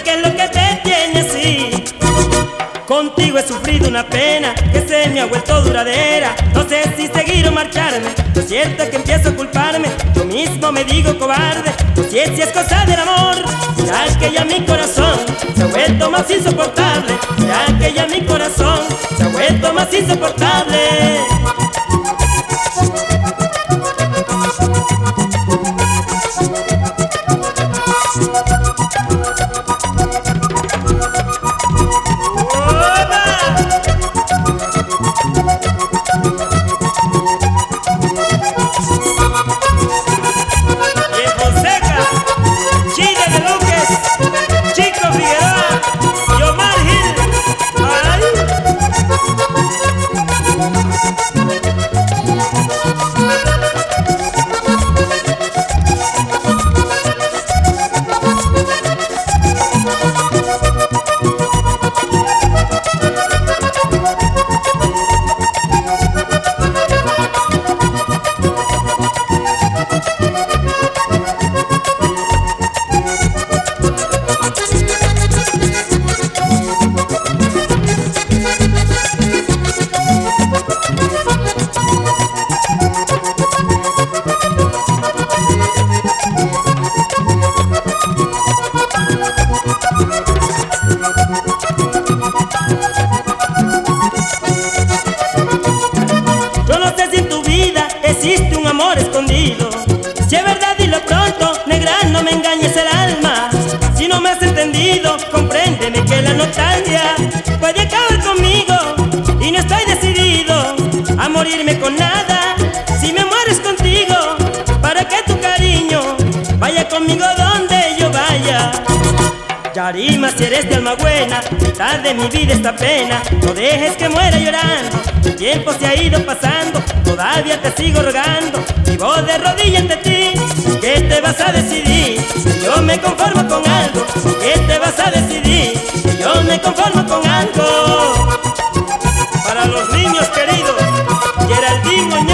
Sé qué es lo que te tiene así. Contigo he sufrido una pena que se me ha vuelto duradera. No sé si seguir o marcharme. Lo cierto es que empiezo a culparme. Yo mismo me digo cobarde. No sé si es cosa del amor. Ya que ya mi corazón se ha vuelto más insoportable. Ya que ya mi corazón se ha vuelto más insoportable. Yo no sé si en tu vida existe un amor escondido. Si es verdad, dilo pronto, negra, no me engañes el alma. Si no me has entendido, compréndeme que la nostalgia puede acabar conmigo. Y no estoy decidido a morirme con nada. Yarima, si eres de alma buena, mitad de mi vida esta pena. No dejes que muera llorando. El tiempo se ha ido pasando, todavía te sigo rogando. Vivo de rodillas ante ti, ¿qué te vas a decidir? Yo me conformo con algo, ¿qué te vas a decidir? Yo me conformo con algo. Para los niños queridos, Geraldine